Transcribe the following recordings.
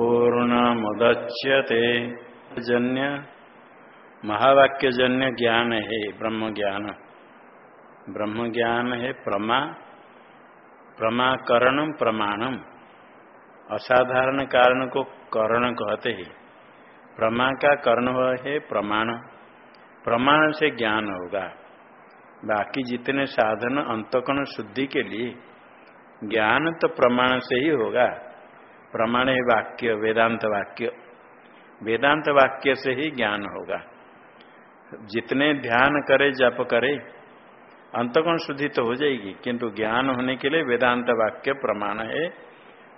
पूर्णमुदच्यते। जन्य महावाक्य जन्य ज्ञान है ब्रह्म ज्ञान ब्रह्म ज्ञान है प्रमा प्रमाकरणम प्रमाणम असाधारण कारण को करण कहते हैं। प्रमा का कर्ण है प्रमाण। प्रमाण से ज्ञान होगा। बाकी जितने साधन अंतकण शुद्धि के लिए, ज्ञान तो प्रमाण से ही होगा। प्रमाण है वाक्य, वेदांत वाक्य। वेदांत वाक्य से ही ज्ञान होगा। जितने ध्यान करे, जप करे अंतकोण शुद्धि तो हो जाएगी, किंतु ज्ञान होने के लिए वेदांत वाक्य प्रमाण है।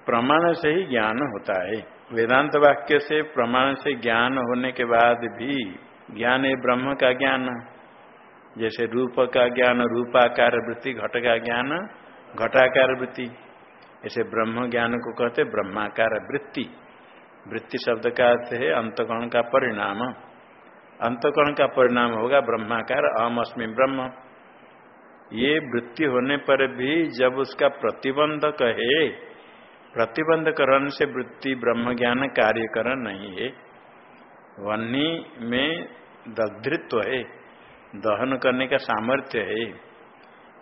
प्रमाण से ही ज्ञान होता है। वेदांत वाक्य से प्रमाण से ज्ञान होने के बाद भी ज्ञान है ब्रह्म का ज्ञान। जैसे रूप का ज्ञान, रूपाकार वृत्ति, घट का ज्ञान, घटाकार वृत्ति। ऐसे ब्रह्म ज्ञान को कहते ब्रह्माकार वृत्ति। वृत्ति शब्द का अर्थ है अंतकरण का परिणाम। अंतकरण का परिणाम होगा ब्रह्माकार, अहम अस्मि ब्रह्म। ये वृत्ति होने पर भी जब उसका प्रतिबंधक है प्रतिबंधकरण से वृत्ति ब्रह्म ज्ञान कार्यकरण नहीं है। वन्नी में दग्धृत्व है, दहन करने का सामर्थ्य है।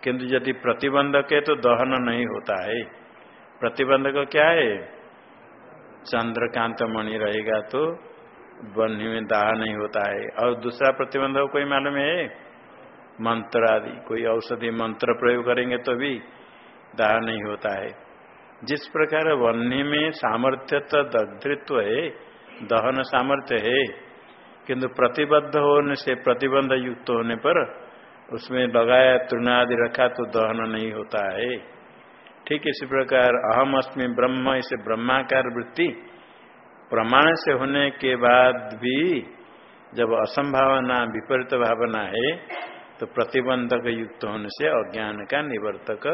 किंतु यदि प्रतिबंधक है तो दहन नहीं होता है। प्रतिबंधक क्या है? चंद्रकांत मणि रहेगा तो बन्ही में दाह नहीं होता है। और दूसरा प्रतिबंधक कोई मालूम है? मंत्र आदि, कोई औषधि मंत्र प्रयोग करेंगे तो भी दाह नहीं होता है। जिस प्रकार वन्य में सामर्थ्य तो दग्धृत्व है, दहन सामर्थ्य है, किंतु प्रतिबद्ध होने से, प्रतिबंध युक्त होने पर उसमें लगाया, तृणादि रखा तो दहन नहीं होता है। ठीक इसी प्रकार अहम अस्मि ब्रह्म, इसे ब्रह्माकार वृत्ति प्रमाण से होने के बाद भी जब असंभावना, विपरीत भावना है तो प्रतिबंधक युक्त होने से अज्ञान का निवर्तक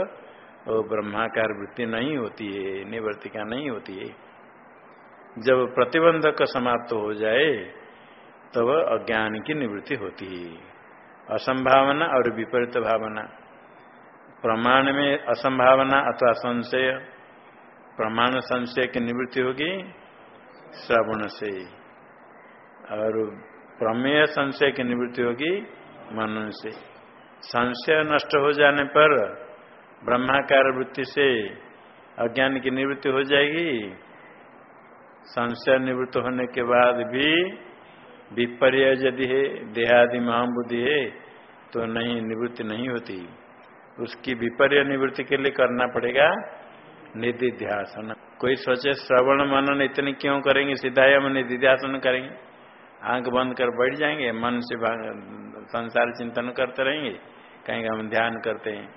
और ब्रह्माकार वृत्ति नहीं होती है, निवर्तिका नहीं होती है। जब प्रतिबंधक समाप्त हो जाए, तब तो अज्ञान की निवृत्ति होती है। असंभावना और विपरीत भावना। प्रमाण में असंभावना अथवा संशय, प्रमाण संशय की निवृत्ति होगी, श्रवण से और प्रमेय संशय की निवृत्ति होगी, मनन से संशय नष्ट हो जाने पर ब्रह्माकार वृत्ति से अज्ञान की निवृत्ति हो जाएगी। संशय निवृत्त होने के बाद भी विपर्य यदि है, देहादि महाबुद्धि है तो नहीं, निवृत्ति नहीं होती। उसकी विपर्य निवृत्ति के लिए करना पड़ेगा निधि निधिध्यासन। कोई सोचे श्रवण मनन इतने क्यों करेंगे? सीधा हम निधि निधिध्यासन करेंगे। आँख बंद कर बैठ जाएँगे, मन से संसार चिंतन करते रहेंगे, कहेंगे हम ध्यान करते हैं।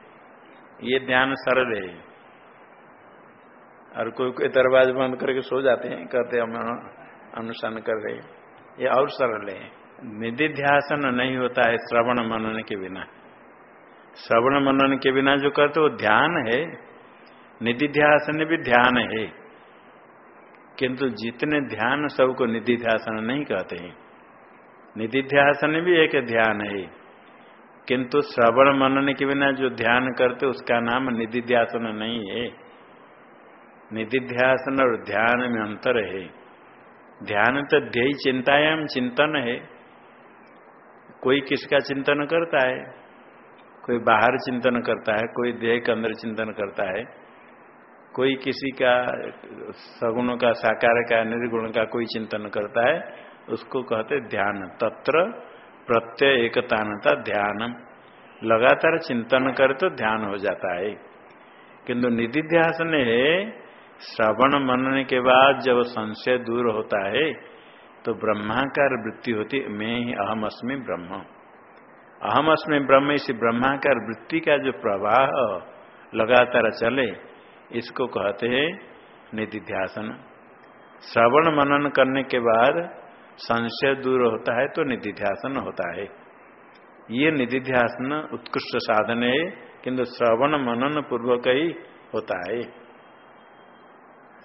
ये ध्यान सरल है। और कोई कोई दरवाज़ा बंद करके सो जाते हैं, कहते हम अनुसरण कर रहे हैं। ये और सरल है। निधि निधिध्यासन नहीं होता है श्रवण मनन के बिना। श्रवण मनन के बिना जो करते वो ध्यान है। निधिध्यासन भी ध्यान है। किंतु जितने ध्यान सबको निधिध्यासन नहीं कहते हैं। निधिध्यासन भी एक ध्यान है। किंतु श्रवण मनन के बिना जो ध्यान करते, उसका नाम निधिध्यासन नहीं है। निधिध्यासन और ध्यान में अंतर है। ध्यान तो ध्यय चिंतायाम चिंतन है। कोई किसका चिंतन करता है? कोई बाहर चिंतन करता है, कोई देह के अंदर चिंतन करता है, कोई किसी का सगुण का, साकार का, निर्गुण का कोई चिंतन करता है, उसको कहते ध्यान। तत्र प्रत्यय एकतानता ध्यान लगातार चिंतन करे तो ध्यान हो जाता है। किंतु निधिध्यासन है, श्रवण मनने के बाद जब संशय दूर होता है तो ब्रह्माकार वृत्ति होती, मैं ही अहम अस्मि ब्रह्म। अहम अस्मि ब्रह्म इसी ब्रह्माकार वृत्ति का जो प्रवाह लगातार चले, इसको कहते हैं निधिध्यासन। श्रवण मनन करने के बाद संशय दूर होता है तो निधिध्यासन होता है। ये निधिध्यासन उत्कृष्ट साधन है, किंतु श्रवण मनन पूर्वक ही होता है।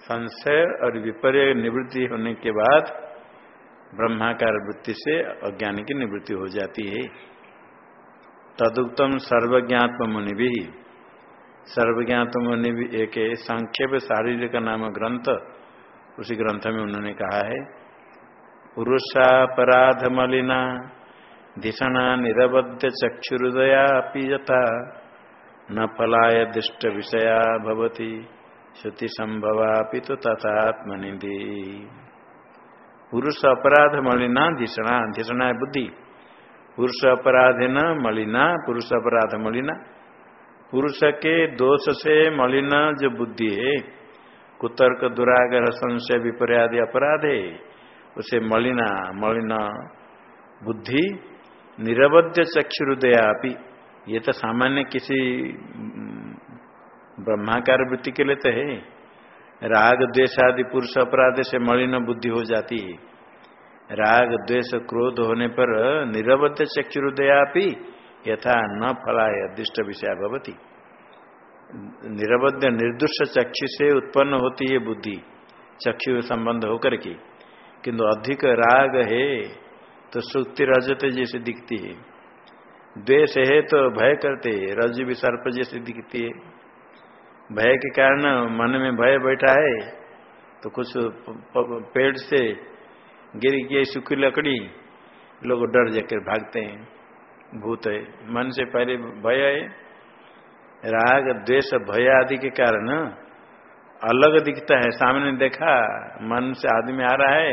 संशय और विपर्य निवृत्ति होने के बाद ब्रह्माकार वृत्ति से अज्ञान की निवृत्ति हो जाती है। तदुक्तम सर्वज्ञात्म मुनि भी सर्वज्ञात मुनि भी एक संक्षेप शारीरिक नाम ग्रंथ, उसी ग्रंथ में उन्होंने कहा है। पुरुषापराध मलिना धिषणा निरबद्ध चक्षुदया यथा, न फलाय दृष्ट विषया भवती श्रुति संभवा तो तथात्मनिधि। पुरुष अपराध मलिना धिषणा धिषणा बुद्धि। पुरुष अपराध न मलिना पुरुष अपराध मलिना। पुरुष के दोष से मलिना जो बुद्धि है, कुतर्क, दुराग्रह, संशय विपर्यादि अपराध है उसे मलिना मलिना बुद्धि, निरवध्य चक्षुदया ये तो सामान्य किसी ब्रह्माकार वृत्ति के लिए तो है। राग द्वेष आदि पुरुष अपराध से मलिन बुद्धि हो जाती है। राग, द्वेष, क्रोध होने पर निरवध्य चक्षुदया यथा न फलाय, दृष्ट विषय भवती। निरबद्ध निर्दुष चक्षु से उत्पन्न होती है बुद्धि, चक्षु संबंध होकर के। किंतु अधिक राग है तो सुक्ति रजत जैसे दिखती है। द्वेष है तो भय करते है, रज भी सर्प जैसे दिखती है। भय के कारण मन में भय बैठा है तो कुछ पेड़ से गिर गई सूखी लकड़ी। लोग डर जाकर भागते हैं। भूत है। मन से पहले भय है। राग, द्वेष, भय आदि के कारण अलग दिखता है। सामने देखा, मन से आदमी आ रहा है।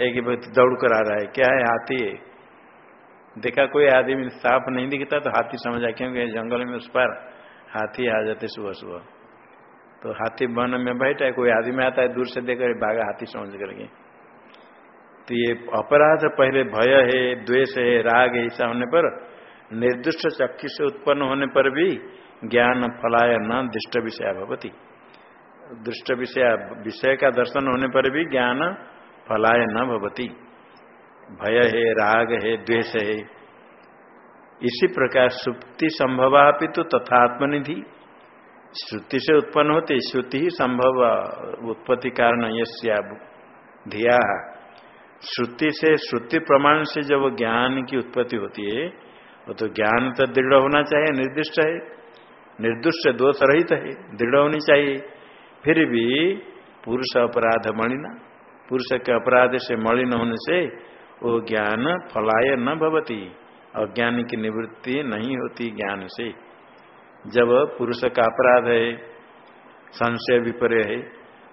एक व्यक्ति दौड़ कर आ रहा है। क्या है? हाथी है। देखा, कोई आदमी साफ़ नहीं दिखता तो हाथी समझा क्योंकि जंगल में उस पर हाथी आ जाते सुबह सुबह। तो हाथी वन में बैठा है, कोई आदमी आता है, दूर से देखकर भागा, हाथी समझ करके तो ये अपराध पहले भय है, द्वेष है, राग है, ऐसा होने पर निर्दिष्ट चक्षु से उत्पन्न होने पर भी ज्ञान फलाय न दृष्ट विषय भवती। दृष्ट विषय विषय का दर्शन होने पर भी ज्ञान फलाय न भवती। भय है, राग है, द्वेष है। इसी प्रकार सुप्ति संभवापि तो तथात्मनिधि। श्रुति से उत्पन्न होती, श्रुति ही संभव, उत्पत्ति कारण यश्या धिया। श्रुति से, श्रुति प्रमाण से जब ज्ञान की उत्पत्ति होती है, वो तो ज्ञान तो दृढ़ होना चाहिए, निर्दिष्ट है। निर्दुष्ट दोष रहित है, दृढ़ होनी चाहिए। फिर भी पुरुष अपराध मणिना पुरुष के अपराध से मलिन होने से वो ज्ञान फलाय न भवती, अज्ञान की निवृत्ति नहीं होती ज्ञान से। जब पुरुष का अपराध है, संशय विपर्य है,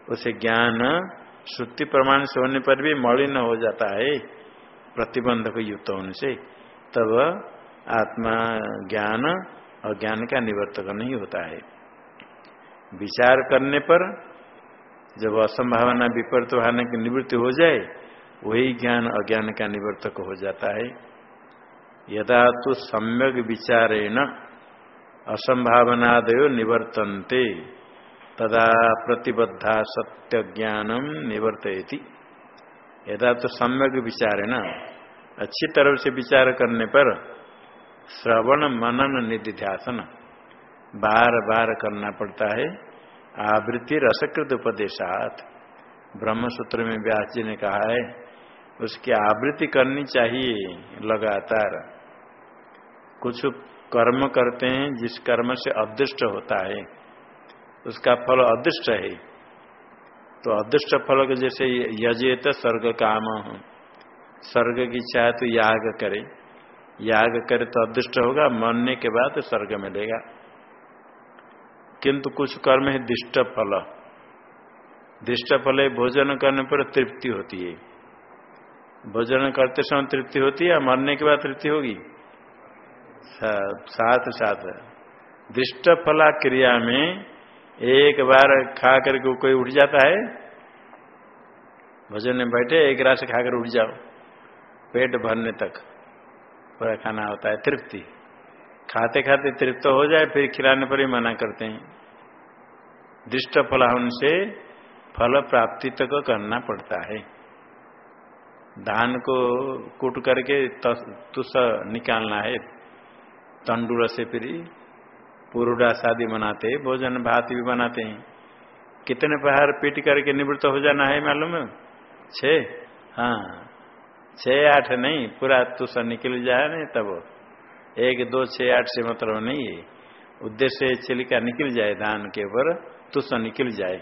उसे ज्ञान श्रुति प्रमाण से होने पर भी मलिन हो जाता है प्रतिबंधक युक्त होने से। तब आत्मा ज्ञान और ज्ञान का निवर्तक नहीं होता है। विचार करने पर जब असंभावना विपरीत भावना की निवृत्ति हो जाए, वही ज्ञान अज्ञान का निवर्तक हो जाता है। यदा तो सम्यक विचारेण असंभावनादयो निवर्तन्ते। तदा प्रतिबद्धा सत्य ज्ञानम निवर्तयति। यदा तो सम्यक विचारेण, अच्छी तरह से विचार करने पर श्रवण मनन निधिध्यासन बार बार करना पड़ता है। आवृत्ति रसकृत उपदेशात। ब्रह्म सूत्र में व्यास जी ने कहा है, उसकी आवृत्ति करनी चाहिए लगातार। कुछ कर्म करते हैं जिस कर्म से अदृष्ट होता है। उसका फल अदृष्ट है। तो अदृष्ट फल के जैसे यजेत स्वर्ग काम स्वर्ग की चाहे तो याग करे। याग करे तो अदृष्ट होगा, मरने के बाद स्वर्ग मिलेगा। किंतु कुछ कर्म है दिष्ट फल। दिष्ट फल भोजन करने पर तृप्ति होती है। भोजन करते समय तृप्ति होती है मरने के बाद तृप्ति होगी? साथ साथ। दृष्ट फला क्रिया में एक बार खा करके कोई उठ जाता है, भोजन में बैठे, एक रात खाकर उठ जाओ, पेट भरने तक। पूरा खाना होता है, तृप्ति। खाते खाते तृप्त हो जाए, फिर खिलाने पर ही मना करते हैं। दृष्ट फल से फल प्राप्ति तक करना पड़ता है। धान को कूट करके तुस निकालना है तंडुल से फिर पुरुडा शादी बनाते भोजन भात भी बनाते हैं। कितने पहाड़ पीट करके निवृत्त हो जाना है मालूम? है छे हाँ। छह, आठ नहीं, पूरा तुष निकल जाए नहीं तब। एक, दो, छह, आठ से मतलब नहीं है। उद्देश्य छिलिका निकल जाए धान के ऊपर तुष निकल जाए।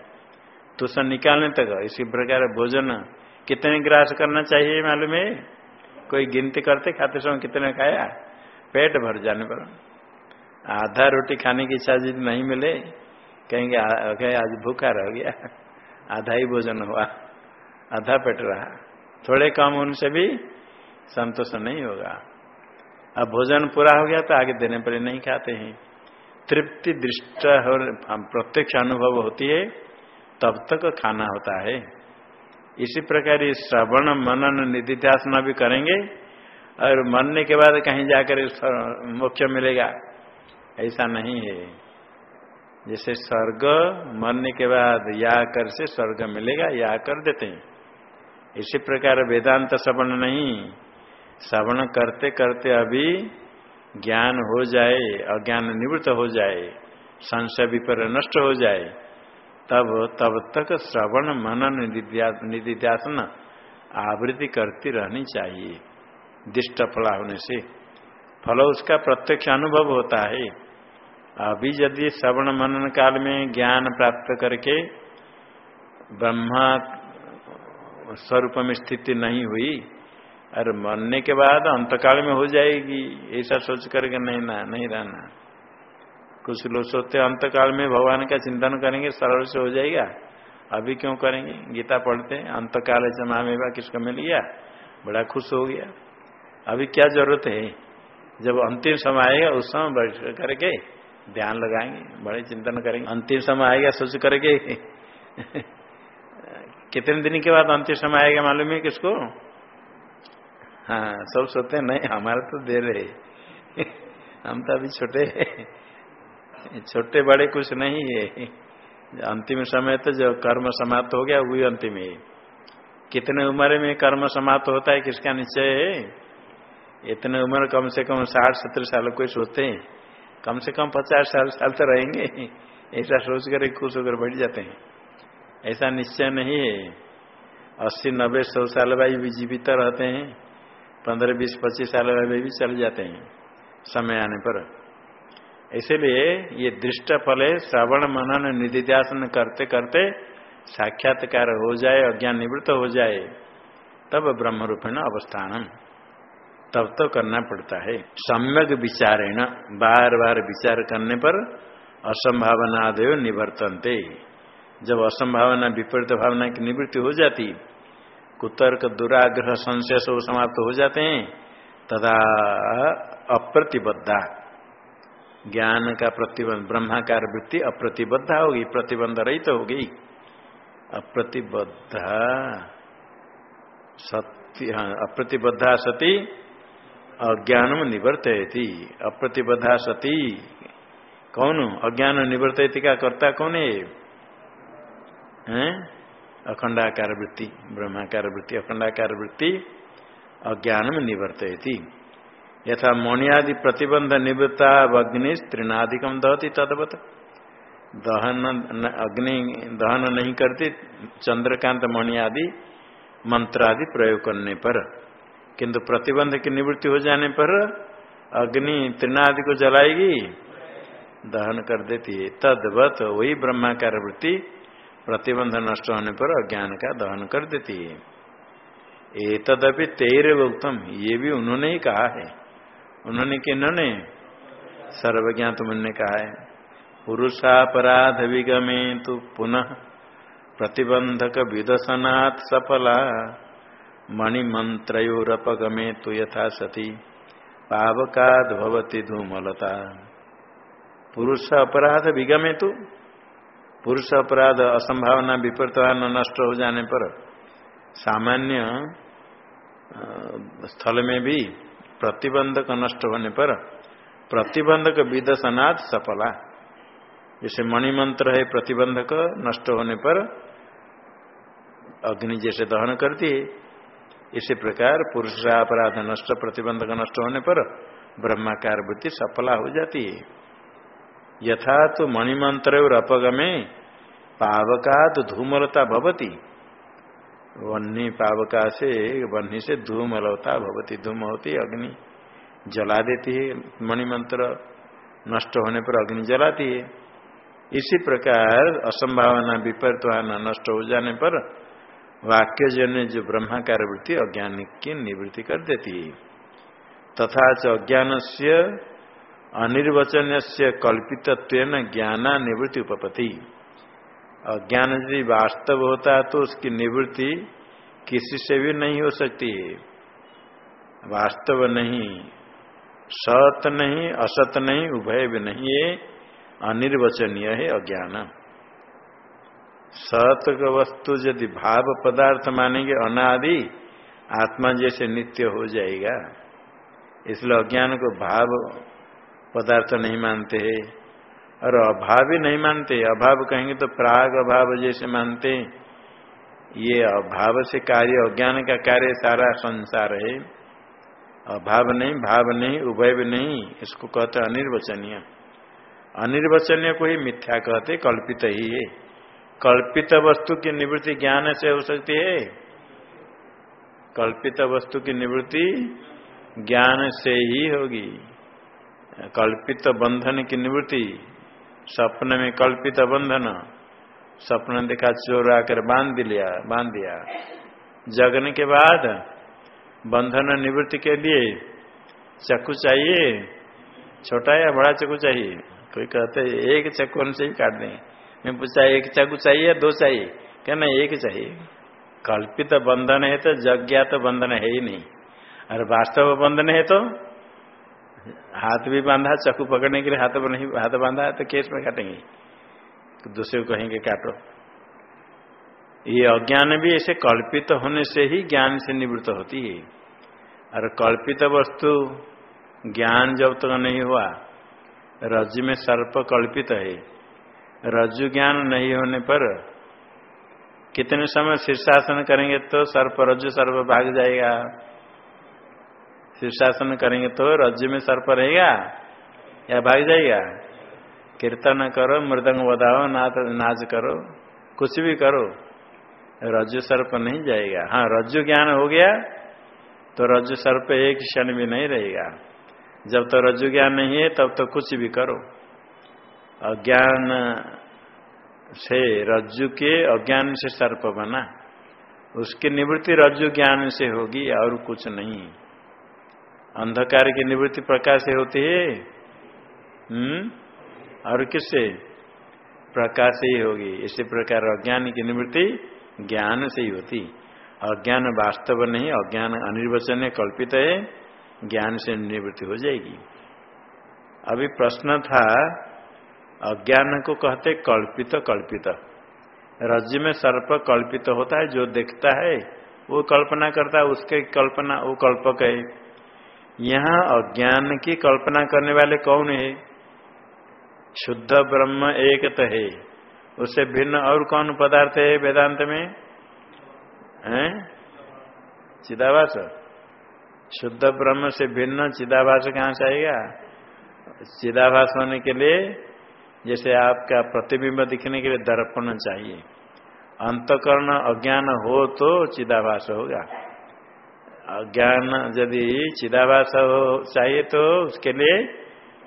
तुषण निकालने तक, इसी प्रकार भोजन कितने ग्रास करना चाहिए मालूम है? कोई गिनती करते खाते समय कितने खाया? पेट भर जाने पर। आधा रोटी खाने की इच्छा यदि नहीं मिले, कहेंगे आज भूखा रह गया। आधा ही भोजन हुआ, आधा पेट रहा। थोड़े कम उनसे भी संतोष नहीं होगा। अब भोजन पूरा हो गया तो आगे देने पर नहीं खाते हैं। तृप्ति दृष्ट और प्रत्यक्ष अनुभव होती है, तब तक खाना होता है। इसी प्रकार श्रवण, मनन, निधिध्यासन भी करेंगे, और मरने के बाद कहीं जाकर मोक्ष मिलेगा। ऐसा नहीं है। जैसे स्वर्ग मरने के बाद या कर से स्वर्ग मिलेगा या कर देते हैं। इसी प्रकार वेदांत श्रवण नहीं। श्रवण करते करते अभी ज्ञान हो जाए, अज्ञान निवृत्त हो जाए, संशय विपर नष्ट हो जाए, तब तब तक श्रवण, मनन निधिध्यासन आवृत्ति करती रहनी चाहिए, दिष्ट फला होने से। फल उसका प्रत्यक्ष अनुभव होता है। अभी यदि श्रवण मनन काल में ज्ञान प्राप्त करके ब्रह्मा स्वरूप में स्थिति नहीं हुई, और मरने के बाद अंतकाल में हो जाएगी, ऐसा सोच करके नहीं ना, नहीं रहना। कुछ लोग सोचते अंतकाल में भगवान का चिंतन करेंगे, सरल से हो जाएगा। अभी क्यों करेंगे? गीता पढ़ते हैं, अंतकाल जमा में किसको मिल गया, बड़ा खुश हो गया। अभी क्या ज़रूरत है? जब अंतिम समय आएगा, उस समय बैठ करके ध्यान लगाएँगे, बड़े चिंतन करेंगे। अंतिम समय आएगा, सोच करके। कितने दिन के बाद अंतिम समय आएगा मालूम है किसको? हाँ सब सोते हैं, नहीं, हमारे तो दे रहे हम तो अभी छोटे छोटे बड़े कुछ नहीं है। अंतिम समय तो जो कर्म समाप्त हो गया, वही अंतिम है। कितने उम्र में कर्म समाप्त होता है, किसका निश्चय है? इतने उम्र कम से कम साठ, सत्तर साल कोई सोचते हैं। कम से कम पचास साल साल तो रहेंगे। ऐसा सोच कर खुश होकर बैठ जाते हैं। ऐसा निश्चय नहीं है। अस्सी, नब्बे, सौ साल भाई भी जीवित रहते हैं। पंद्रह, बीस, पच्चीस साल में भी चल जाते हैं समय आने पर। इसीलिए ये दृष्ट फल है श्रवण मनन निधिध्यासन करते करते साक्षात्कार हो जाए, अज्ञान निवृत्त हो जाए, तब ब्रह्म रूपेण अवस्थान तब तो करना पड़ता है। सम्यक विचारेण बार बार विचार करने पर असंभावना देव निवर्तनते। जब असंभावना, विपरीत भावना की निवृत्ति हो जाती, कुतर्क, दुराग्रह, संशय सब समाप्त हो जाते हैं तथा अप्रतिबद्धा। ज्ञान का प्रतिबंध, ब्रह्माकार वृत्ति अप्रतिबद्धा होगी, प्रतिबंध रहित तो होगी। अप्रतिबद्धा सत्य हाँ अप्रतिबद्धा सती अज्ञानम निवर्तयती, अप्रतिबद्धा सती। कौन? अज्ञान निवर्तयती का कर्ता कौन है? अखंडाकार वृत्ति, ब्रह्माकार वृत्ति, अखंडाकार वृत्ति अज्ञान में निवर्तयती। यथा मणियादि प्रतिबंध निवृत्ता अग्नि तृणाधिकम दहती तदवत। दहन अग्नि दहन नहीं करती चंद्रकांत मणि आदि मंत्र आदि प्रयोग करने पर। किंतु प्रतिबंध की निवृत्ति हो जाने पर अग्नि तृणादि को जलाएगी, दहन कर देती है। तदवत वही ब्रह्माकार वृत्ति, प्रतिबंध नष्ट होने पर अज्ञान का दहन कर देती है। ये तदपि तेरे उत्तम ये भी उन्होंने ही कहा है। उन्होंने कि इन्होंने? सर्वज्ञात तुमने कहा है। पुरुषापराध विगमे तो पुनः प्रतिबंधक विदसनात् सफला। मणिमंत्रोरपगमे तो यथा सती। पावकाद भवती धूमलता। पुरुष अपराध विगमे तो पुरुष अपराध असंभावना विपरीतवान नष्ट हो जाने पर सामान्य स्थल में भी प्रतिबंधक नष्ट होने पर प्रतिबंधक विदसनाथ सफला। जैसे मणिमंत्र है, प्रतिबंधक नष्ट होने पर अग्नि जैसे दहन करती है। इसी प्रकार पुरुष अपराध नष्ट, प्रतिबंधक नष्ट होने पर ब्रह्माकार बुद्धि सफला हो जाती है। यथा तो मणिमंत्र और अपगमे पावका तो धूमलता भवती। वन्नी पावका से वन्नी से धूमलता भवती। धूम होती अग्नि जला देती है, मणिमंत्र नष्ट होने पर अग्नि जलाती है। इसी प्रकार असंभावना, विपरीत नष्ट हो जाने पर वाक्य जन्य जो ब्रह्माकार वृत्ति, अज्ञान की निवृत्ति कर देती है। तथा अज्ञान से अनिर्वचन से कल्पित ज्ञाना निवृत्ति उपपति अज्ञान यदि वास्तव होता है तो उसकी निवृत्ति किसी से भी नहीं हो सकती है। वास्तव नहीं, सत नहीं, असत नहीं, उभय भी नहीं, ये अनिर्वचनीय है अज्ञान। सत वस्तु यदि भाव पदार्थ मानेंगे अनादि, आत्मा जैसे नित्य हो जाएगा। इसलिए अज्ञान को भाव पदार्थ नहीं मानते हैं। और अभाव ही नहीं मानते अभाव कहेंगे तो प्राग अभाव जैसे मानते ये अभाव से कार्य, अज्ञान का कार्य सारा संसार है। अभाव नहीं, भाव नहीं, उभय नहीं, इसको कहते अनिर्वचनीय। अनिर्वचनीय को ही मिथ्या कहते, कल्पित ही है। कल्पित वस्तु की निवृत्ति ज्ञान से हो सकती है। कल्पित वस्तु की निवृत्ति ज्ञान से ही होगी। कल्पित बंधन की निवृत्ति स्वप्न में कल्पित बंधन। स्वप्न देखा चोर आकर बाँध लिया बाँध दिया। जगने के बाद बंधन निवृत्ति के लिए चक्कू चाहिए, छोटा या बड़ा चक्कू चाहिए। कोई कहते एक चक्कू से ही काट दें। मैं पूछा, एक चाकू चाहिए या दो चाहिए? क्या कहना एक चाहिए। कल्पित बंधन है तो जज्ञा तो बंधन है ही नहीं। और वास्तव बंधन है तो हाथ भी बांधा, चक्कू पकड़ने के लिए हाथ नहीं हाथ बांधा है तो केस में काटेंगे। तो दूसरे को कहेंगे, काटो। ये अज्ञान भी ऐसे कल्पित होने से ही ज्ञान से निवृत्त होती है। और कल्पित वस्तु ज्ञान जब तक तो नहीं हुआ, रज में सर्प कल्पित है। रज्जु ज्ञान नहीं होने पर कितने समय शीर्षासन करेंगे तो सर्प रज्जु सर्प भाग जाएगा। शीर्षासन करेंगे तो रज्जु में सर्प रहेगा या भाग जाएगा। कीर्तन करो, मृदंग बधाओ नाच नाच करो, कुछ भी करो, रज्जु सर्प नहीं जाएगा। हाँ रज्जु ज्ञान हो गया तो रज्जु सर्प एक क्षण भी नहीं रहेगा। जब तो रज्जु ज्ञान नहीं है, तब तो कुछ भी करो। अज्ञान से रज्जु के अज्ञान से सर्प बना। उसकी निवृत्ति रज्जु ज्ञान से होगी और कुछ नहीं। अंधकार की निवृत्ति प्रकाश से होती है। हम्म? और किससे? प्रकाश से ही होगी। इसी प्रकार अज्ञान की निवृत्ति ज्ञान से ही होती। अज्ञान वास्तव नहीं, अज्ञान अनिर्वचन कल्पित है। ज्ञान से निवृत्ति हो जाएगी। अभी प्रश्न था अज्ञान को कहते कल्पित कल्पित। राज्य में सर्प कल्पित होता है, जो देखता है, वो कल्पना करता है, उसके कल्पना, वो कल्पक है। यहाँ अज्ञान की कल्पना करने वाले कौन है? शुद्ध ब्रह्म एक तो है। उससे भिन्न और कौन पदार्थ है वेदांत में? हैं? शुद्ध ब्रह्म से भिन्न चिदाभास कहाँ से आएगा? चिदाभास होने के लिए जैसे आपका प्रतिबिंब दिखने के लिए दर्पण चाहिए। अंतकरण अज्ञान हो तो चिदाभास होगा। अज्ञान यदि चिदाभास हो, चाहिए तो उसके लिए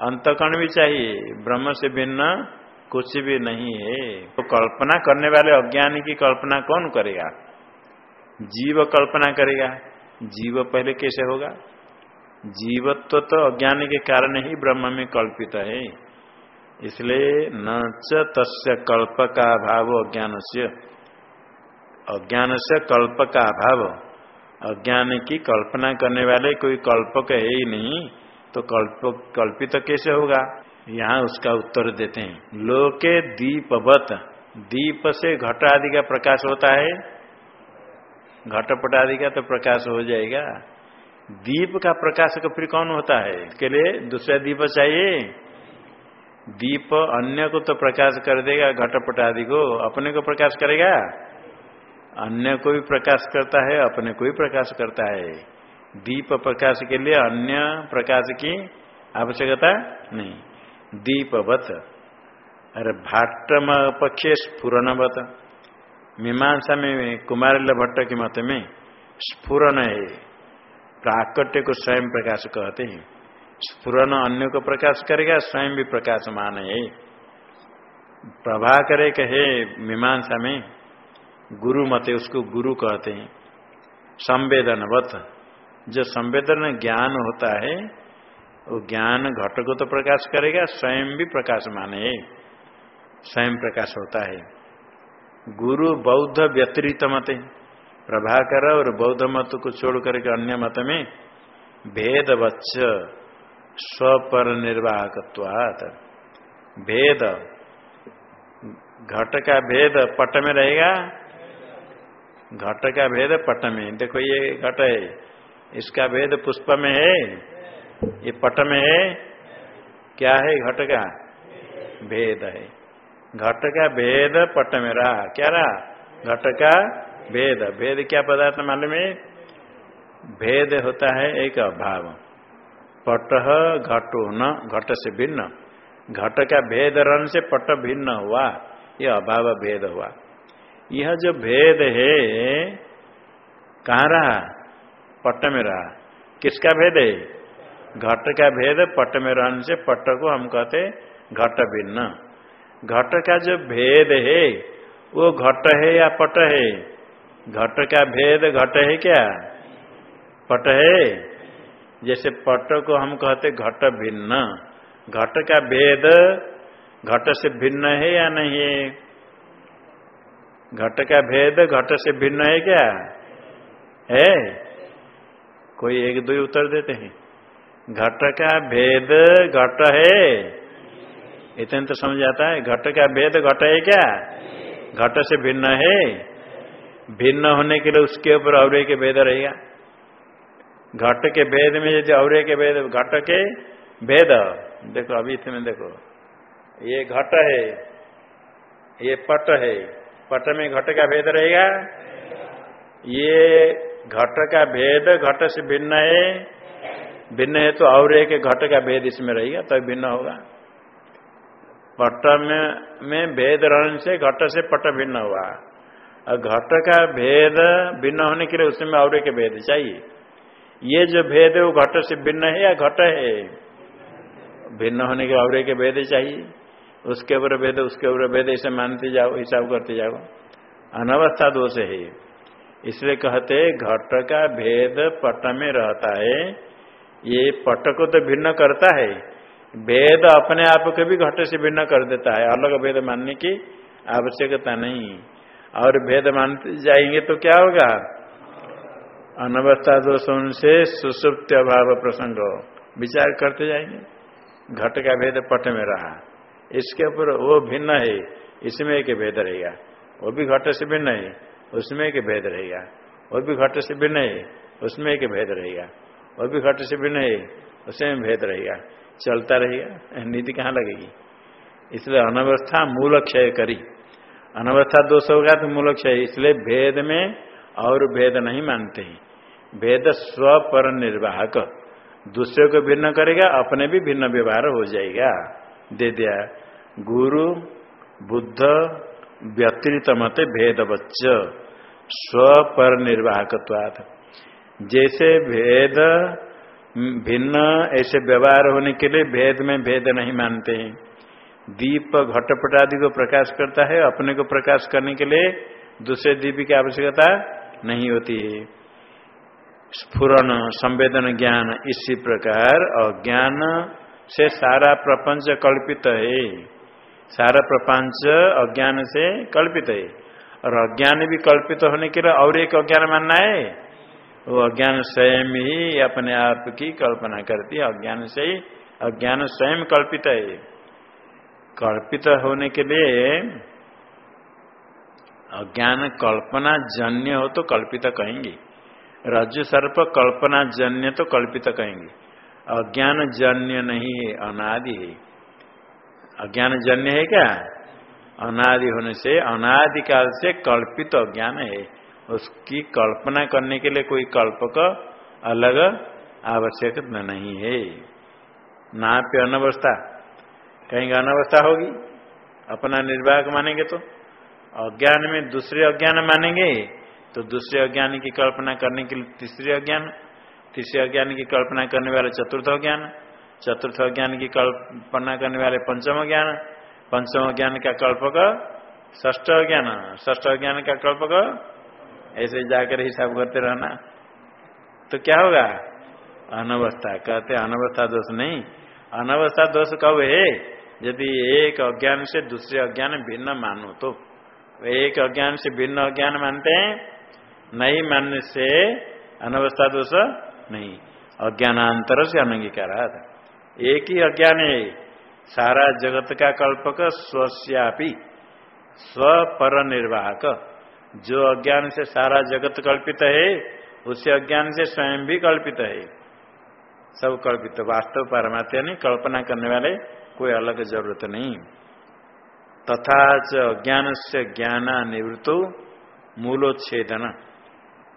अंतकरण भी चाहिए। ब्रह्म से भिन्न कुछ भी नहीं है। तो कल्पना करने वाले अज्ञानी की कल्पना कौन करेगा? जीव कल्पना करेगा। जीव पहले कैसे होगा? जीवत्व तो अज्ञान के कारण ही ब्रह्म में कल्पित है। इसलिए न च कल्प का अभाव अज्ञान से अज्ञान से कल्प का अभाव अज्ञान की कल्पना करने वाले कोई कल्पक है ही नहीं तो कल्प, कल्पित तो कैसे होगा? यहाँ उसका उत्तर देते हैं। लोके दीपवत। दीप से घट आदि का प्रकाश होता है। घटपट आदि का तो प्रकाश हो जाएगा। दीप का प्रकाश फिर कौन होता है? इसके लिए दूसरा दीप चाहिए। दीप अन्य को तो प्रकाश कर देगा घटपट आदि को। अपने को प्रकाश करेगा? अन्य को भी प्रकाश करता है, अपने को भी प्रकाश करता है। दीप प्रकाश के लिए अन्य प्रकाश की आवश्यकता नहीं। दीपवत। अरे भाट्टम पक्षे स्फुरनवत। मीमांसा में कुमारिल भट्ट के मत में स्फुरन है। प्राकट्य को स्वयं प्रकाश कहते हैं। स्फुरन अन्य को प्रकाश करेगा, स्वयं भी प्रकाशमान है प्रभाकर कहे मीमांसा में, गुरु मते, उसको गुरु कहते हैं। संवेदनवत, जो संवेदन ज्ञान होता है, वो ज्ञान घट को तो प्रकाश करेगा, स्वयं भी प्रकाश माने स्वयं प्रकाश होता है। गुरु बौद्ध व्यतिरिक्त मत प्रभाकर और बौद्ध मत को छोड़ करके अन्य मत में भेद स्वपर निर्वाहकत्वात भेद। घट का भेद पट में रहेगा? घट का भेद पट में। देखो ये घट है। इसका भेद पुष्प में है। ये पट में है। क्या है घट का? भेद है। घट का भेद पट में रहा। क्या रहा? घट का भेद। भेद क्या पदार्थ मालूम है? भेद होता है एक अभाव। पट घटो न, घट से भिन्न। घट का भेद रन से पट भिन्न हुआ यह अभाव भेद हुआ। यह जो भेद है, कहाँ रहा? पट में रहा। किसका भेद है? घट का भेद पट में रहने से पट को हम कहते घट भिन्न। घट का जो भेद है, वो घट है या पट है? घट का भेद घट है क्या? पट है। जैसे पट को हम कहते घट भिन्न। घट का भेद, घट से भिन्न है या नहीं? घट का भेद, घट से भिन्न है क्या? है। कोई एक दो उत्तर देते हैं। घट का भेद, घट है। इतने तो समझ आता है। घट का भेद, घट है क्या? घट से भिन्न है। भिन्न होने के लिए उसके ऊपर और के भेद रहेगा। घट के भेद में यदि और के भेद, घट के भेद। देखो, अभी इसमें देखो। ये घट है, ये पट है। पट में घट का भेद रहेगा? ये घट का भेद, घट से भिन्न है। भिन्न है तो और एक घट का भेद इसमें रहेगा तो भिन्न होगा। पट में में भेद रहने से घट से पट भिन्न हुआ। और घट का भेद भिन्न होने के लिए उसमें और एक भेद चाहिए। ये जो भेद है, वो घट से भिन्न है या घट है? भिन्न होने के और के भेद चाहिए। उसके ऊपर भेद, उसके ऊपर भेद ऐसे मानते जाओ, हिसाब करते जाओ। अनवस्था दोष है। इसलिए कहते घट का भेद पट में रहता है। ये पट को तो भिन्न करता है। भेद अपने आप को भी घट से भिन्न कर देता है। अलग भेद मानने की आवश्यकता नहीं। और भेद मानते जाएँगे तो क्या होगा? अनवस्था दोष से सुसुप्त अभाव प्रसंग विचार करते जाएँगे। घट का भेद पट में रहा। इसके ऊपर वो भिन्न है, इसमें एक भेद रहेगा। वो भी घट से भिन्न है, उसमें एक भेद रहेगा। वो भी घट से भिन्न है, उसमें एक भेद रहेगा। वो भी घट से भिन्न है, उसमें भेद रहेगा। चलता रहेगा, नीति कहाँ लगेगी? इसलिए अनवस्था मूल क्षय करी। अनवस्था दोष होगा तो मूल क्षय इसलिए भेद में और भेद नहीं मानते हैं। भेद स्व पर निर्वाहक दूसरे को भिन्न करेगा, अपने भी भिन्न व्यवहार हो जाएगा। दे दिया। गुरु, बुद्ध व्यतिरित मत भेद बच्च स्व पर निर्वाहकत्वात् जैसे भेद, भिन्न, ऐसे व्यवहार होने के लिए भेद में भेद नहीं मानते हैं। दीप घटपट आदि को प्रकाश करता है, अपने को प्रकाश करने के लिए दूसरे दीप की आवश्यकता नहीं होती है। स्फुरन, संवेदन, ज्ञान, इसी प्रकार अज्ञान से सारा प्रपंच कल्पित है। सारा प्रपंच अज्ञान से कल्पित है। और अज्ञान भी कल्पित होने के लिए और एक अज्ञान मानना है। वो अज्ञान स्वयं ही अपने आप की कल्पना करती है। अज्ञान से ही अज्ञान स्वयं कल्पित है। कल्पित होने के लिए अज्ञान कल्पना जन्य हो तो कल्पित कहेंगे। रज्जु सर्प कल्पना जन्य तो कल्पित कहेंगे। अज्ञान जन्य नहीं है, अनादि है। अज्ञान जन्य है क्या? अनादि होने से, अनादिकाल से कल्पित अज्ञान है। उसकी कल्पना करने के लिए कोई कल्पक अलग आवश्यक नहीं है। ना पे अनवस्था। कहेंगे अनवस्था होगी। अपना निर्वाहक मानेंगे तो। अज्ञान में दूसरे अज्ञान मानेंगे तो दूसरे अज्ञान की कल्पना करने के लिए तीसरे अज्ञान तीसरे अज्ञान की कल्पना करने वाले चतुर्थ अज्ञान चतुर्थ अज्ञान की कल्पना करने वाले पंचम ज्ञान पंचम ज्ञान का कल्पक ष्ठ ज्ञान ष्ठ ज्ञान का कल्पक ऐसे जाकर हिसाब करते रहना। तो क्या होगा? अनवस्था, कहते अनवस्था दोष नहीं। अनवस्था दोष कब है? यदि एक अज्ञान से दूसरे अज्ञान भिन्न मानो तो। एक अज्ञान से भिन्न अज्ञान मानते हैं। नहीं मानने से अनवस्था दोष नहीं। अज्ञानांतर से अनंगीकारा एक ही अज्ञान है। सारा जगत का कल्पक स्वस्यापी स्व पर निर्वाहक जो अज्ञान से सारा जगत कल्पित है, उसे अज्ञान से स्वयं भी कल्पित है। सब कल्पित। वास्तव परमात्मा नहीं, कल्पना करने वाले कोई अलग ज़रूरत नहीं। तथा च अज्ञान से ज्ञान निवृत्तो मूलोच्छेदन।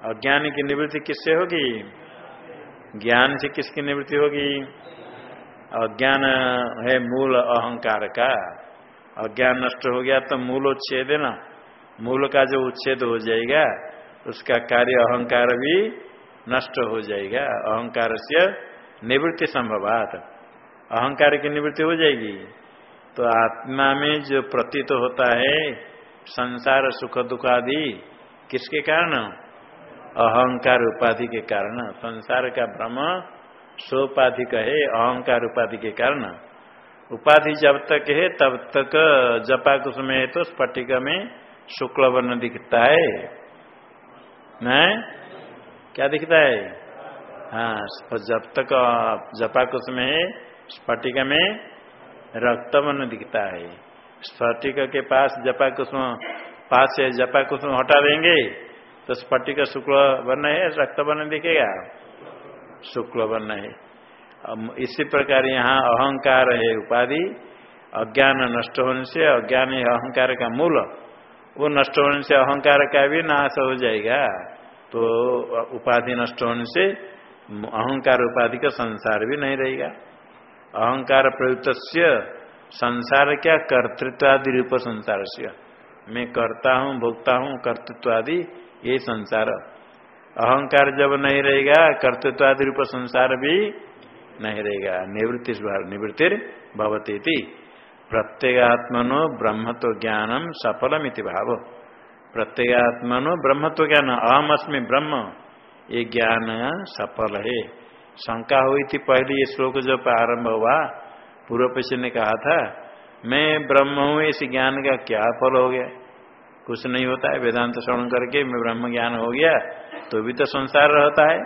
अज्ञान की निवृत्ति किससे होगी? ज्ञान से किसकी निवृत्ति होगी? अज्ञान है मूल अहंकार का। अज्ञान नष्ट हो गया तो मूलोच्छेद ना मूल का जो उच्छेद हो जाएगा, उसका कार्य अहंकार भी नष्ट हो जाएगा। अहंकार से निवृत्ति संभवात। अहंकार की निवृत्ति हो जाएगी। तो आत्मा में जो प्रतीत होता है, संसार सुख दुख आदि, किसके कारण? अहंकार उपाधि के कारण। संसार का भ्रम सोपाधिक है, अहंकार उपाधि के कारण। उपाधि जब तक है, तब तक जपा कुछ में है तो स्फटिक में शुक्ल वर्ण दिखता है। नहीं क्या दिखता है? हाँ जब तक जपा कुछ में है, स्फटिक में रक्त वर्ण दिखता है। स्फटिक के पास जपा कुसुम, पास से जपा कुसुम हटा देंगे तो स्फटिक शुक्ल वर्ण है रक्त वर्ण दिखेगा। शुक्ल वर्ण है इसी प्रकार यहाँ अहंकार है उपाधि, अज्ञान नष्ट होने से अज्ञान है अहंकार का मूल। वो नष्ट होने से अहंकार का भी नाश हो जाएगा। तो उपाधि नष्ट होने से अहंकार उपाधि का संसार भी नहीं रहेगा। अहंकार प्रयुक्त संसार क्या कर्तृत्व आदि रूप संसार से मैं करता हूँ, भोगता हूँ कर्तृत्व आदि ये संसार। अहंकार जब नहीं रहेगा कर्तृत्व आदि रूप संसार भी नहीं रहेगा। निवृत्ति निवृत्ति भवती प्रत्येगात्मनो ब्रह्मत्व ज्ञानम सफलमिति भाव। प्रत्येगात्मनो ब्रह्मत्व ज्ञान। अहम अस्मि ब्रह्म, ये ज्ञान सफल है। शंका हुई थी पहले ये श्लोक जब आरंभ हुआ, पूर्व पश्चिम ने कहा था, मैं ब्रह्म हूँ, इस ज्ञान का क्या फल हो गया? कुछ नहीं होता है, वेदांत श्रवण करके मैं ब्रह्म ज्ञान हो गया तो भी तो संसार रहता है।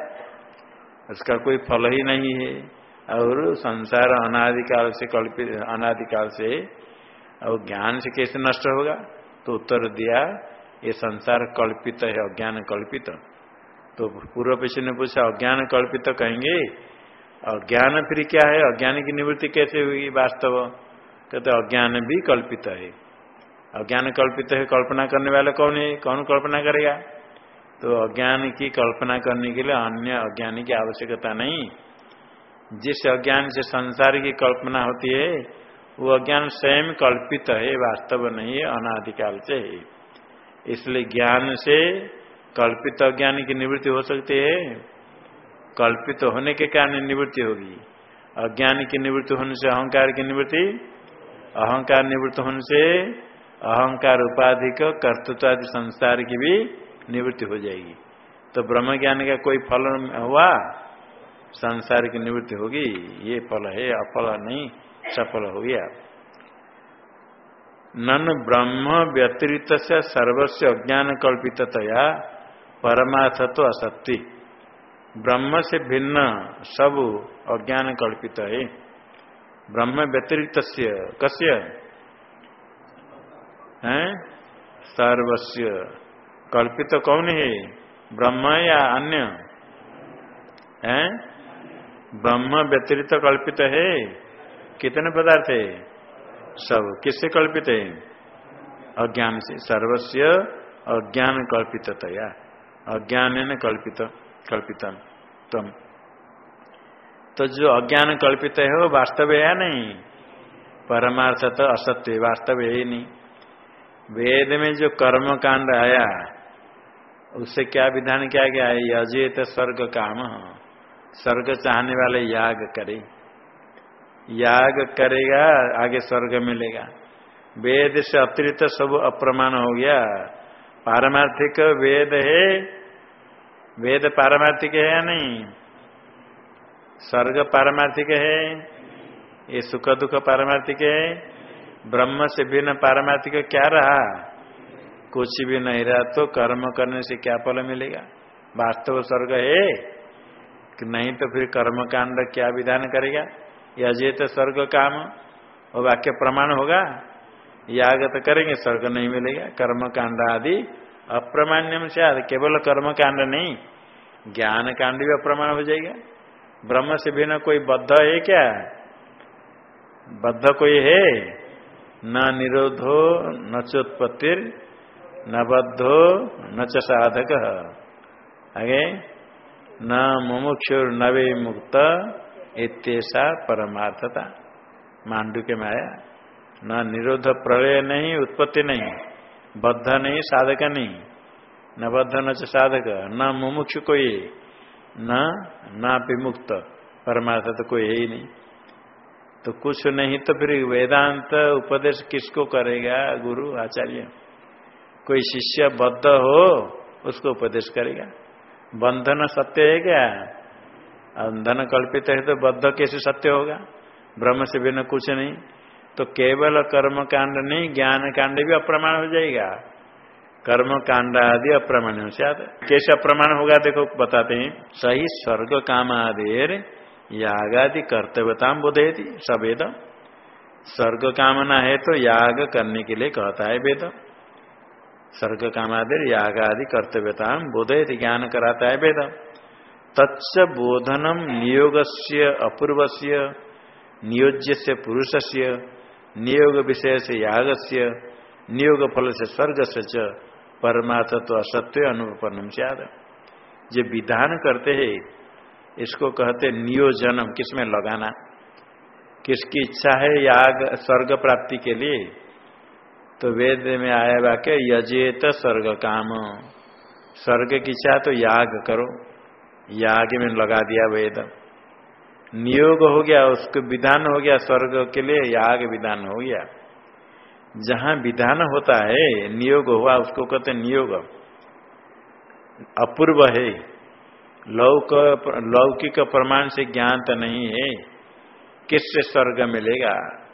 उसका कोई फल ही नहीं है। और संसार अनादिकाल से कल्पित, अनादिकाल से, और ज्ञान से कैसे नष्ट होगा? तो उत्तर दिया, ये संसार कल्पित है, अज्ञान कल्पित तो पूर्व पेशी ने पूछा, अज्ञान कल्पित तो कहेंगे? अज्ञान फिर क्या है? अज्ञान की निवृत्ति कैसे हुई वास्तव? कहते, अज्ञान भी कल्पित है। अज्ञान कल्पित है कल्पना करने वाला कौन है? कौन कल्पना करेगा? तो अज्ञान की कल्पना करने के लिए अन्य अज्ञान की आवश्यकता नहीं। जिस अज्ञान से संसार की कल्पना होती है, वो अज्ञान स्वयं कल्पित है, वास्तव नहीं है, अनादिकाल से है। इसलिए ज्ञान से कल्पित अज्ञान की निवृत्ति हो सकती है। कल्पित होने के कारण निवृत्ति होगी। अज्ञान की निवृत्ति होने से अहंकार की निवृत्ति, अहंकार निवृत्त होने से अहंकार उपाधि का कर्तृत्व आदि संसार की भी निवृत्ति हो जाएगी। तो ब्रह्म ज्ञान का कोई फल हुआ, संसार की निवृत्ति होगी। ये फल है, अफल नहीं, सफल हो गया। नन ब्रह्म व्यतिरिक्त से सर्वस्व अज्ञान कल्पितया परमार्थ तो असत्य। ब्रह्म से भिन्न सब अज्ञान कल्पित है। ब्रह्म व्यतिरिक्त कस्य? है? सर्वस्व कल्पित कौन है? ब्रह्म या अन्य? है? ब्रह्म व्यतिरिक्त कल्पित है। कितने पदार्थ है? सब। किससे कल्पित है? अज्ञान से। सर्वस्व अज्ञान कल्पितया अज्ञान ने कल्पित, कल्पितम। तम। तो जो अज्ञान कल्पित है, वो वास्तव है या नहीं? परमार्थ तो असत्य, वास्तव है ही नहीं। वेद में जो कर्म कांड आया उससे क्या विधान किया गया है? यजेत स्वर्ग काम। स्वर्ग चाहने वाले याग करे। याग करेगा, आगे स्वर्ग मिलेगा। वेद से अतिरिक्त सब अप्रमाण हो गया। पारमार्थिक वेद है वेद पारमार्थिक है या नहीं? स्वर्ग पारमार्थिक है? ये सुख दुख पारमार्थिक है? ब्रह्म से भिन्न पारमार्थिक क्या रहा? कुछ भी नहीं रहा तो कर्म करने से क्या फल मिलेगा? वास्तव स्वर्ग है। कि नहीं तो फिर कर्म कांड क्या विधान करेगा? यजे तो स्वर्ग काम। और वाक्य प्रमाण होगा। याग तो करेंगे स्वर्ग नहीं मिलेगा। कर्म कांड आदि अप्रमाण्यम से केवल कर्म कांड नहीं ज्ञान कांड भी अप्रमाण हो जाएगा। ब्रह्म से बिना कोई बद्ध है क्या? बद्ध कोई है? न निरोधो, न चोत्पत्ति न बद्धो, न च साधक। आगे, न मुमुक्षुर नवे मुक्त इतना परमार्थता। मांडू के माया, न निरोध प्रलय नहीं, उत्पत्ति नहीं। बद्ध नहीं साधक नहीं न बद्ध न साधक। न मुमुक्ष कोई। न न विमुक्त। परमार्थ तो कोई है ही नहीं। तो कुछ नहीं तो फिर वेदांत उपदेश किसको करेगा गुरु आचार्य? कोई शिष्य बद्ध हो, उसको उपदेश करेगा। बंधन सत्य है क्या? बंधन कल्पित है तो बद्ध कैसे सत्य होगा? ब्रह्म से बिना कुछ नहीं। तो केवल कर्म कांड नहीं ज्ञान कांड भी अप्रमाण हो जाएगा। कर्म कांड आदि अप्रमाण हो से कैसे अप्रमाण होगा देखो, बताते हैं। सही स्वर्ग काम आदि यागादि कर्तव्यता बोधेती सवेद स्वर्ग कामना है तो याग करने के लिए कहता है वेद। स्वर्ग काम कामादि याग आदि कर्तव्यता बोधयति, ज्ञान कराता है वेद। तत्स बोधनम नियोग से अपूर्व से नियोज्य से पुरुष से नियोग विषय से याग से नियोग फल से स्वर्ग से परमार्थ तो असत्य अनुपन्नम से जो विधान करते हैं, इसको कहते नियोजनम, किसमें लगाना? किसकी इच्छा है याग, स्वर्ग प्राप्ति के लिए? तो वेद में आया वाक्य, यजेत स्वर्ग काम। स्वर्ग की इच्छा तो याग करो। याग में लगा दिया वेद। नियोग हो गया, उसको विधान हो गया, स्वर्ग के लिए याग विधान हो गया। जहाँ विधान होता है, नियोग हुआ, उसको कहते नियोग। अपूर्व है। लौक, लौकिक प्रमाण से ज्ञान तो नहीं है। किससे स्वर्ग मिलेगा?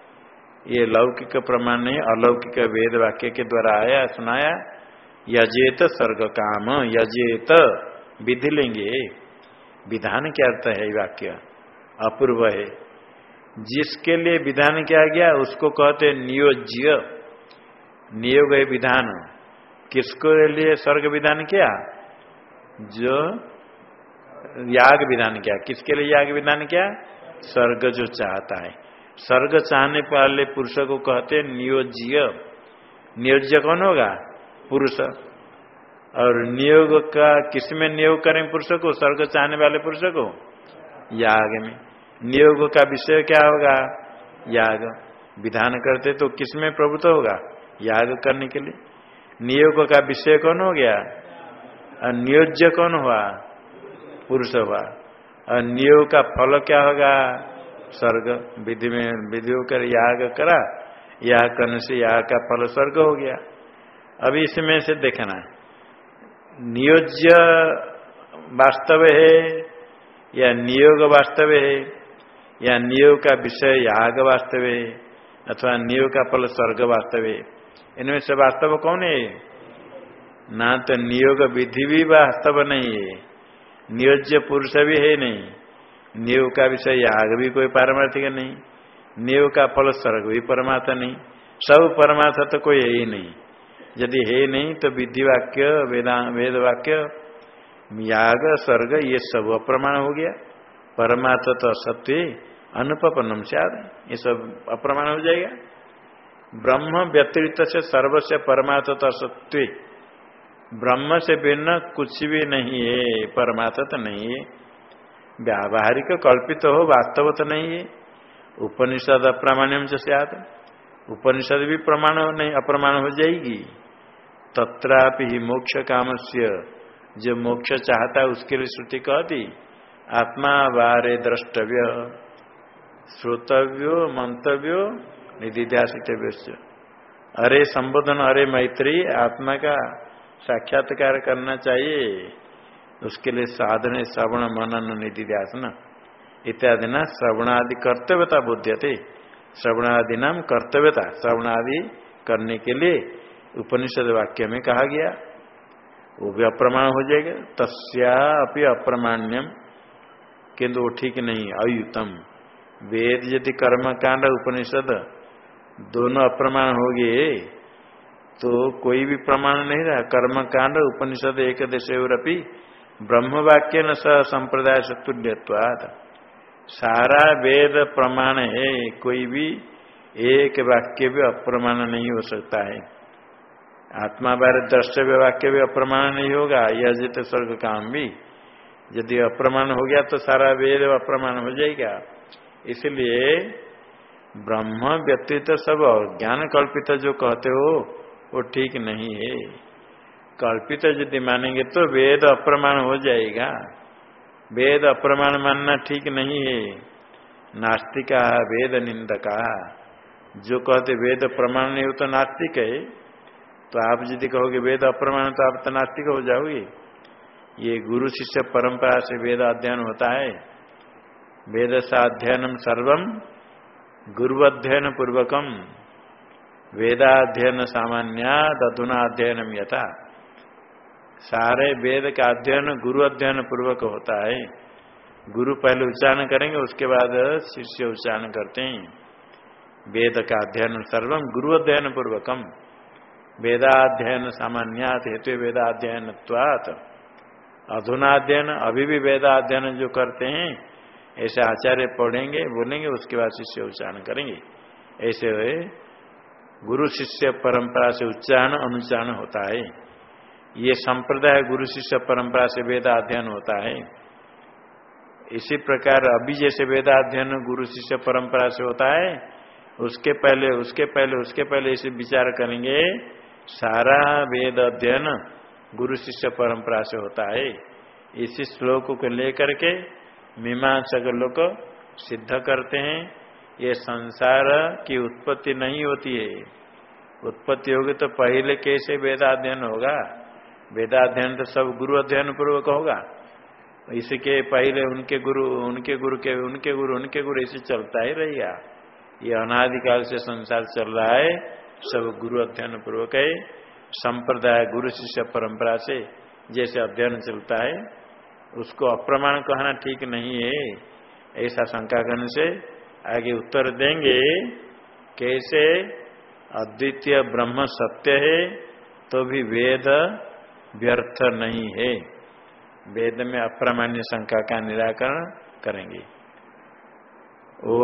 ये लौकिक प्रमाण नहीं, अलौकिक वेद वाक्य के द्वारा आया, सुनाया। यजेत स्वर्ग काम, यजेत विधि लेंगे। विधान क्या अर्थ है वाक्य। अपूर्व है। जिसके लिए विधान किया गया, उसको कहते नियोज्य। नियोग है विधान। किसको लिए स्वर्ग विधान किया? जो याग विधान किया। किसके लिए याग विधान किया? स्वर्ग जो चाहता है। स्वर्ग चाहने वाले पुरुष को कहते नियोज्य। नियोज्य कौन होगा? पुरुष। और नियोग का, किसमें नियोग करें पुरुष को? स्वर्ग चाहने वाले पुरुष को? याग में। नियोग का विषय क्या होगा? याग। विधान करते तो किसमें प्रभुत्व होगा? याग करने के लिए। नियोग का विषय कौन हो गया? नियोज्य कौन हुआ? पुरुष हुआ। और नियोग का फल क्या होगा? स्वर्ग। विधि में विधि होकर याग करा। याग करने से याग का फल स्वर्ग हो गया। अभी इसमें से देखना नियोज्य वास्तव है या नियोग वास्तव है? या नियोग का विषय याग वास्तव है अथवा नियोग का फल स्वर्ग वास्तव। है इनमें से वास्तव कौन है? ना तो नियोग विधि भी वास्तव नहीं है, नियोज्य पुरुष भी है नहीं। नियोग का विषय याग भी कोई पारमार्थिक नहीं नियोग का फल स्वर्ग भी परमार्थ नहीं, सब परमार्थ तो कोई है ही नहीं। यदि है नहीं तो विधि वाक्य वेद वाक्य, याग, स्वर्ग, ये सब अप्रमाण हो गया। परमार्थ तो सत्य अनुपन्नम से ये सब अप्रमाण हो जाएगा। ब्रह्म व्यतिरिक्त से सर्वस्व परमार्थ तो सत्य। ब्रह्म से भिन्न कुछ भी नहीं है परमात्मा तो नहीं है। व्यावहारिक कल्पित हो, वास्तव तो नहीं है। उपनिषद अप्रमाण्यम से सियात। उपनिषद भी प्रमाण नहीं, अप्रमाण हो जाएगी। तत्रापि मोक्ष काम से जो मोक्ष चाहता है, उसके लिए श्रुति कहती। आत्मा बारे द्रष्टव्य, श्रोतव्यो, मंतव्यो निधिध्यासितव्य अरे संबोधन, अरे मैत्री, आत्मा का साक्षात्कार करना चाहिए। उसके लिए साधन श्रवण, मनन निधि ध्यान इत्यादि ना श्रवणादि कर्तव्यता बुद्ध श्रवणादि नाम कर्तव्यता, श्रवणादि करने के लिए उपनिषद वाक्य में कहा गया। वो भी अप्रमाण हो जाएगा। तस्या अपनी अप्रमाण्यम। किंतु वो ठीक नहीं, अयुतम। वेद यदि कर्म कांड उपनिषद दोनों अप्रमाण हो गए तो कोई भी प्रमाण नहीं रहा। कर्म कांड उपनिषद एक देश ब्रह्म वाक्य न स संप्रदाय तुल्यवाद सारा वेद प्रमाण है, कोई भी एक वाक्य भी अप्रमाण नहीं हो सकता है। आत्मा बारे द्रष्टव्य वाक्य भी अप्रमाण नहीं होगा यह जित स्वर्ग काम भी। यदि अप्रमाण हो गया तो सारा वेद अप्रमाण हो जाएगा। इसलिए ब्रह्म व्यक्तित्व तो सब ज्ञान कल्पित जो कहते हो, वो ठीक नहीं है। कल्पित यदि मानेंगे तो वेद अप्रमाण हो जाएगा। वेद अप्रमाण मानना ठीक नहीं है। नास्तिका वेद निंदका। जो कहते वेद प्रमाण नहीं हो तो नास्तिक है। तो आप यदि कहोगे वेद अप्रमाण तो आप तो नास्तिक हो जाओगे। ये गुरु शिष्य परंपरा से वेद अध्ययन होता है। वेद सा अध्ययनम सर्वम गुरु अध्ययन पूर्वकम वेदाध्ययन सामान्य अधुना अध्ययनम यथा। सारे वेद का अध्ययन गुरु अध्ययन पूर्वक होता है। गुरु पहले उच्चारण करेंगे, उसके बाद शिष्य उच्चारण करते हैं। वेद का अध्ययन सर्वम गुरु अध्ययन पूर्वकम वेदाध्ययन सामान्यात, हेतु वेदाध्ययन अधुनाध्ययन अभी भी वेदाध्ययन जो करते हैं, ऐसे आचार्य पढ़ेंगे, बोलेंगे, उसके बाद शिष्य उच्चारण करेंगे। ऐसे गुरु शिष्य परंपरा से उच्चारण अनुच्चारण होता है। ये संप्रदाय गुरु शिष्य परंपरा से वेद अध्ययन होता है। इसी प्रकार अभी जैसे वेदाध्ययन गुरु शिष्य परंपरा से होता है, उसके पहले उसके पहले उसके पहले इसे विचार करेंगे। सारा वेद अध्ययन गुरु शिष्य परंपरा से होता है। इसी श्लोक को लेकर के मीमांसक लोग सिद्ध करते हैं, ये संसार की उत्पत्ति नहीं होती है। उत्पत्ति होगी तो पहले कैसे वेदाध्ययन होगा? वेदाध्ययन तो सब गुरु अध्ययन पूर्वक होगा। इसके पहले उनके गुरु उनके गुरु के, उनके गुरु उनके गुरु ऐसे चलता ही रहेगा। ये अनादिकाल से संसार चल रहा है, सब गुरु अध्ययन पूर्वक है। संप्रदाय, गुरु शिष्य परंपरा से जैसे अध्ययन चलता है, उसको अप्रमाण कहना ठीक नहीं है। ऐसा शंका करने से आगे उत्तर देंगे, कैसे? अद्वितीय ब्रह्म सत्य है तो भी वेद व्यर्थ नहीं है। वेद में अप्रमाण्य शंका का निराकरण करेंगे। ओ